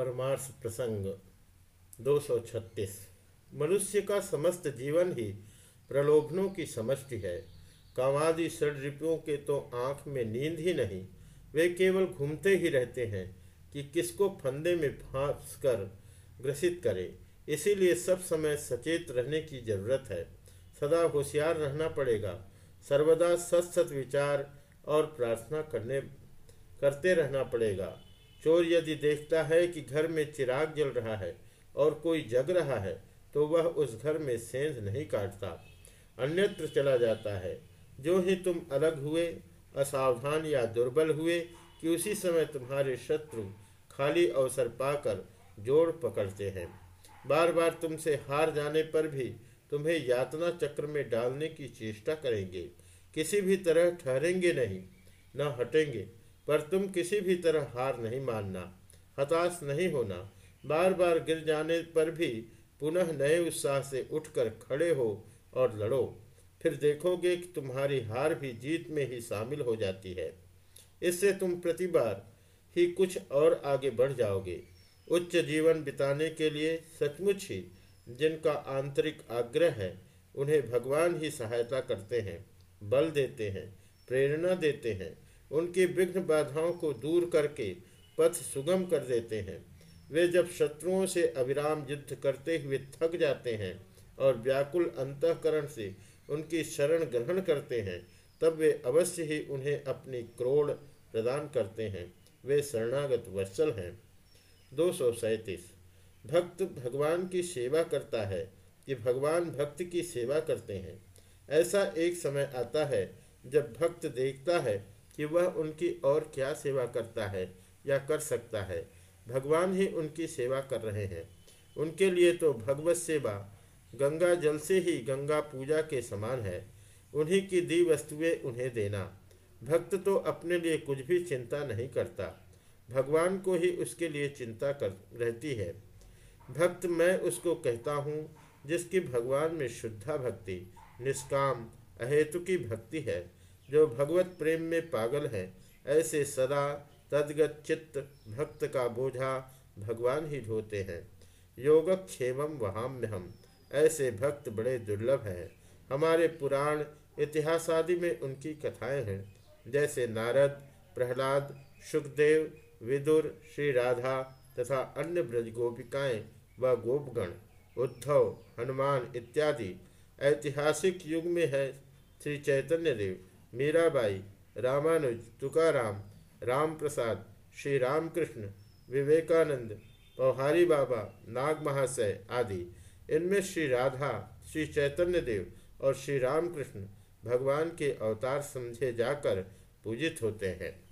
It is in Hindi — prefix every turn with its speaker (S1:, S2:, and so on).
S1: परमार्श प्रसंग 236 मनुष्य का समस्त जीवन ही प्रलोभनों की समष्टि है। कामादि षडरिपुओं के तो आँख में नींद ही नहीं, वे केवल घूमते ही रहते हैं कि किसको फंदे में फांस कर ग्रसित करे। इसीलिए सब समय सचेत रहने की ज़रूरत है। सदा होशियार रहना पड़ेगा। सर्वदा सत सत विचार और प्रार्थना करने, करते रहना पड़ेगा। चोर यदि देखता है कि घर में चिराग जल रहा है और कोई जग रहा है तो वह उस घर में सेंध नहीं काटता। अन्यत्र चला जाता है। जो ही तुम अलग हुए, असावधान या दुर्बल हुए, कि उसी समय तुम्हारे शत्रु खाली अवसर पाकर जोड़ पकड़ते हैं। बार बार तुमसे हार जाने पर भी तुम्हें यातना चक्र में डालने की चेष्टा करेंगे। किसी भी तरह ठहरेंगे नहीं, न हटेंगे। पर तुम किसी भी तरह हार नहीं मानना, हताश नहीं होना। बार बार गिर जाने पर भी पुनः नए उत्साह से उठकर खड़े हो और लड़ो। फिर देखोगे कि तुम्हारी हार भी जीत में ही शामिल हो जाती है। इससे तुम प्रतिबार ही कुछ और आगे बढ़ जाओगे। उच्च जीवन बिताने के लिए सचमुच ही जिनका आंतरिक आग्रह है, उन्हें भगवान ही सहायता करते हैं, बल देते हैं, प्रेरणा देते हैं। उनकी विघ्न बाधाओं को दूर करके पथ सुगम कर देते हैं। वे जब शत्रुओं से अविराम युद्ध करते हुए थक जाते हैं और व्याकुल अंतकरण से उनकी शरण ग्रहण करते हैं, तब वे अवश्य ही उन्हें अपनी क्रोड़ प्रदान करते हैं। वे शरणागत वत्सल हैं। दो सौ सैंतीस। भक्त भगवान की सेवा करता है कि भगवान भक्त की सेवा करते हैं। ऐसा एक समय आता है जब भक्त देखता है कि वह उनकी और क्या सेवा करता है या कर सकता है। भगवान ही उनकी सेवा कर रहे हैं। उनके लिए तो भगवत सेवा गंगा जल से ही गंगा पूजा के समान है। उन्हीं की दी वस्तुएँ उन्हें देना। भक्त तो अपने लिए कुछ भी चिंता नहीं करता। भगवान को ही उसके लिए चिंता कर रहती है। भक्त मैं उसको कहता हूँ, जिसकी भगवान में शुद्धा भक्ति, निष्काम अहेतु की भक्ति है। जो भगवत प्रेम में पागल है, ऐसे सदा तदगत चित्त भक्त का बोझा भगवान ही ढोते हैं। योगक्षेम वहाम्य हम ऐसे भक्त बड़े दुर्लभ हैं। हमारे पुराण इतिहास आदि में उनकी कथाएँ हैं, जैसे नारद, प्रहलाद, सुखदेव, विदुर, श्री राधा तथा अन्य ब्रज गोपिकाएँ व गोपगण, उद्धव, हनुमान इत्यादि। ऐतिहासिक युग में है श्री चैतन्य देव मीराबाई, रामानुज, तुकाराम राम प्रसाद श्री रामकृष्ण विवेकानंद, पौहारी बाबा नाग महाशय आदि। इनमें श्री राधा, श्री चैतन्य देव और श्री रामकृष्ण भगवान के अवतार समझे जाकर पूजित होते हैं।